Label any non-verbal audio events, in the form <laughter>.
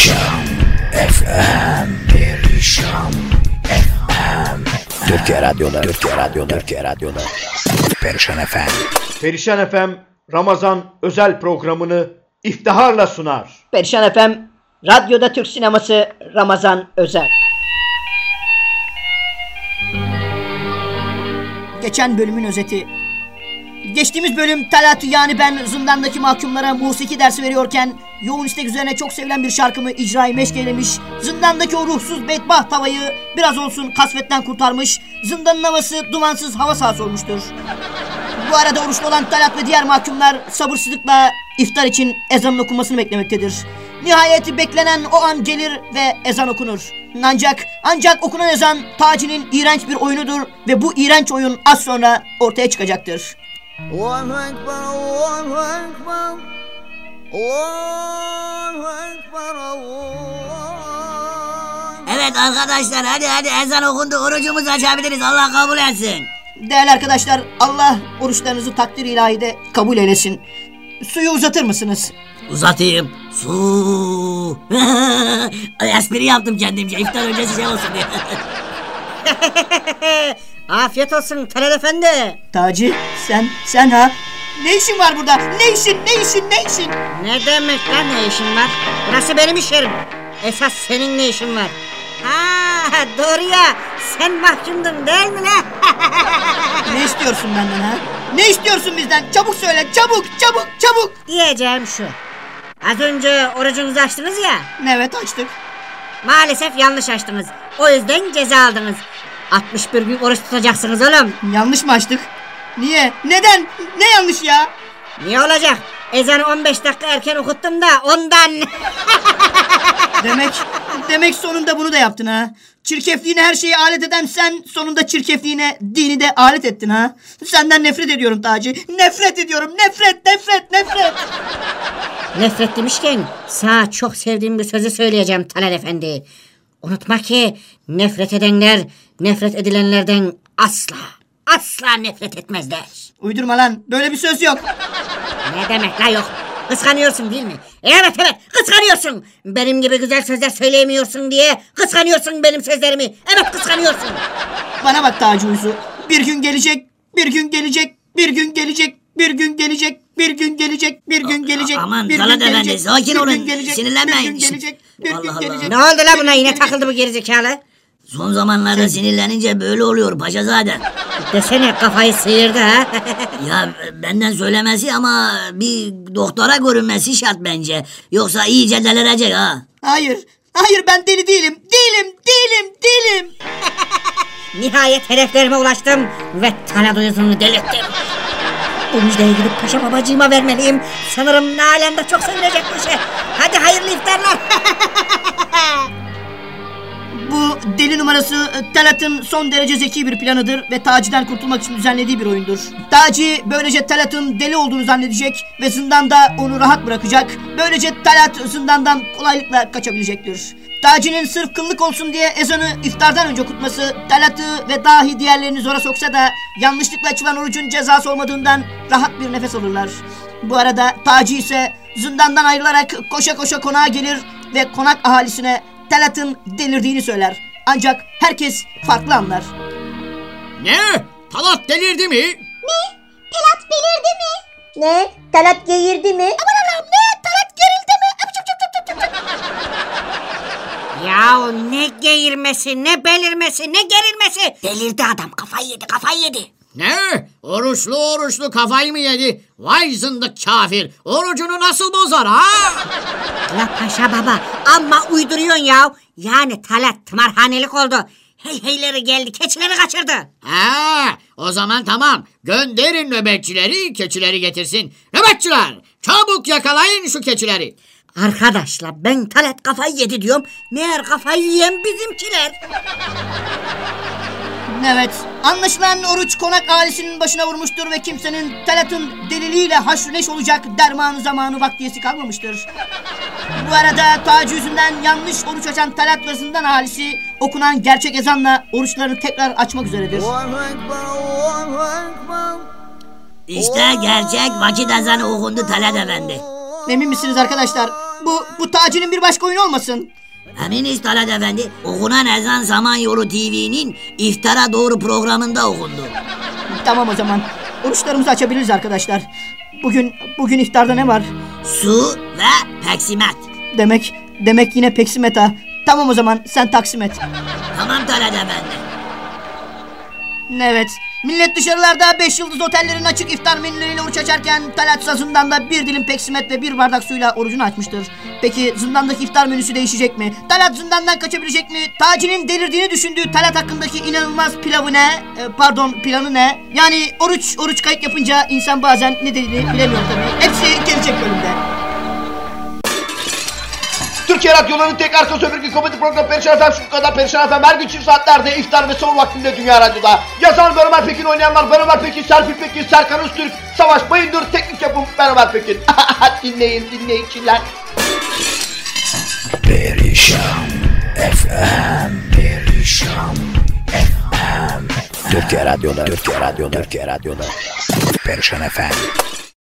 Perişan FM Perişan FM Türkiye Radyo'da Türkiye Radyo'da Türkiye Radyo'da Perişan FM Perişan FM Ramazan özel programını iftiharla sunar. Perişan FM Radyoda Türk Sineması Ramazan Özel. Geçen bölümün özeti. Geçtiğimiz bölüm Talat yani ben zindandaki mahkumlara musiki dersi veriyorken yoğun istek üzerine çok sevilen bir şarkımı icrayı meşgelemiş. Zindandaki o ruhsuz bedbaht havayı biraz olsun kasvetten kurtarmış. Zindanın havası dumansız hava sahası olmuştur. Bu arada oruçlu olan Talat ve diğer mahkumlar sabırsızlıkla iftar için ezanın okunmasını beklemektedir. Nihayet beklenen o an gelir ve ezan okunur. Ancak ancak okunan ezan Taci'nin iğrenç bir oyunudur ve bu iğrenç oyun az sonra ortaya çıkacaktır. Allahu Ekber, Allahu Ekber. Allahu Ekber, Allah. Evet arkadaşlar hadi hadi ezan okundu orucumuzu açabiliriz Allah kabul etsin. Değerli arkadaşlar Allah oruçlarınızı takdir ilahide kabul eylesin. Suyu uzatır mısınız? Uzatayım. Su. <laughs> Espri yaptım kendimce iftar öncesi şey olsun diye. <laughs> Afiyet olsun Talat Efendi. Taci sen sen ha? Ne işin var burada? Ne işin ne işin ne işin? Ne demek lan ne işin var? Burası benim iş yerim. Esas senin ne işin var? Ha doğru ya. Sen mahkumdun değil mi lan? <laughs> Ne istiyorsun benden ha? Ne istiyorsun bizden? Çabuk söyle çabuk çabuk çabuk. Diyeceğim şu. Az önce orucunuzu açtınız ya. Evet açtık. Maalesef yanlış açtınız. O yüzden ceza aldınız. 61 gün oruç tutacaksınız oğlum. Yanlış mı açtık? Niye? Neden? Ne yanlış ya? Niye olacak? Ezanı 15 dakika erken okuttum da ondan. <laughs> Demek demek sonunda bunu da yaptın ha. Çirkefliğine her şeyi alet eden sen sonunda çirkefliğine dini de alet ettin ha. Senden nefret ediyorum Taci. Nefret ediyorum. Nefret, nefret, nefret. Nefret demişken sana çok sevdiğim bir sözü söyleyeceğim Talat Efendi. Unutma ki nefret edenler nefret edilenlerden asla asla nefret etmezler. Uydurma lan. Böyle bir söz yok. Ne demek la yok? Kıskanıyorsun değil mi? Evet evet kıskanıyorsun. Benim gibi güzel sözler söyleyemiyorsun diye kıskanıyorsun benim sözlerimi. Evet kıskanıyorsun. Bana bak Taci Uysu. Bir gün gelecek, bir gün gelecek, bir gün gelecek, bir gün gelecek, bir gün gelecek, bir gün gelecek. aman bir gün Talat Efendi, sakin olun, sinirlenmeyin. Bir gün gelecek, bir gün gelecek. Ne oldu la buna yine takıldı bu gerizekalı? Son zamanlarda sinirlenince böyle oluyor paşazade. Desene kafayı sıyırdı ha. <laughs> ya benden söylemesi ama bir doktora görünmesi şart bence. Yoksa iyice delirecek ha. Hayır, hayır ben deli değilim, değilim, değilim, değilim. <laughs> Nihayet hedeflerime ulaştım ve Talat Uyuz'unu delirttim. Bu müjdeyi gidip paşa babacığıma vermeliyim. Sanırım Nalan da çok sevinecek bu işe. Hadi hayırlı iftarlar. <laughs> numarası e, Talat'ın son derece zeki bir planıdır ve Taci'den kurtulmak için düzenlediği bir oyundur. Taci böylece Talat'ın deli olduğunu zannedecek ve zindanda onu rahat bırakacak. Böylece Talat zindandan kolaylıkla kaçabilecektir. Taci'nin sırf kıllık olsun diye ezanı iftardan önce okutması Talat'ı ve dahi diğerlerini zora soksa da yanlışlıkla açılan orucun cezası olmadığından rahat bir nefes alırlar. Bu arada Taci ise zindandan ayrılarak koşa koşa konağa gelir ve konak ahalisine Talat'ın delirdiğini söyler. Ancak herkes farklı anlar. Ne? Talat delirdi mi? Talat belirdi mi? Ne? Talat geğirdi mi? Aman Allah'ım ne? Talat gerildi mi? Ya ne geğirmesi, ne belirmesi, ne gerilmesi. Delirdi adam kafayı yedi kafayı yedi. Ne? Oruçlu oruçlu kafayı mı yedi? Vay zındık kafir. Orucunu nasıl bozar ha? La paşa baba amma uyduruyorsun ya. Yani Talat tımarhanelik oldu. Hey heyleri geldi, keçileri kaçırdı. Ha, o zaman tamam. Gönderin nöbetçileri keçileri getirsin. Nöbetçiler çabuk yakalayın şu keçileri. Arkadaşlar ben Talat kafayı yedi diyorum. Meğer kafayı yiyen bizimkiler. Evet, anlaşılan oruç konak ailesinin başına vurmuştur ve kimsenin Talat'ın deliliğiyle haşr neş olacak dermanı zamanı vaktiyesi kalmamıştır. Bu arada Taci yüzünden yanlış oruç açan Talat ve zindan ahalisi okunan gerçek ezanla oruçlarını tekrar açmak üzeredir. İşte gerçek vakit ezanı okundu Talat Efendi. Emin misiniz arkadaşlar? Bu, bu Taci'nin bir başka oyunu olmasın? Eminiz Talat Efendi okunan ezan Samanyolu TV'nin iftara doğru programında okundu. Tamam o zaman. Oruçlarımızı açabiliriz arkadaşlar. Bugün bugün iftarda ne var? Su ve peksimet. Demek demek yine peksimet ha. Tamam o zaman sen taksim et. Tamam Talat Efendi. Evet. Millet dışarılarda 5 yıldız otellerin açık iftar menüleriyle oruç açarken Talat Sazından da bir dilim peksimet ve bir bardak suyla orucunu açmıştır. Peki zindandaki iftar menüsü değişecek mi? Talat zindandan kaçabilecek mi? Taci'nin delirdiğini düşündüğü Talat hakkındaki inanılmaz pilavı ne? E, pardon planı ne? Yani oruç oruç kayıt yapınca insan bazen ne dediğini bilemiyor tabii. Hepsi gelecek bölümde. Türkiye Radyoları'nın tek arka sömürge komedi programı Perişan Efem şu kadar Perişan Efem her gün çift saatlerde iftar ve son vaktinde Dünya Radyo'da. Yazan Ömer Pekin oynayanlar Ben Pekin, Serpil Pekin, Serkan Öztürk, Savaş Bayındır, teknik yapım Ben Pekin. <laughs> dinleyin dinleyiciler. Perişan FM Perişan FM Türkiye Radyo'da Türkiye Radyo'da Türkiye Radyo'da Perişan FM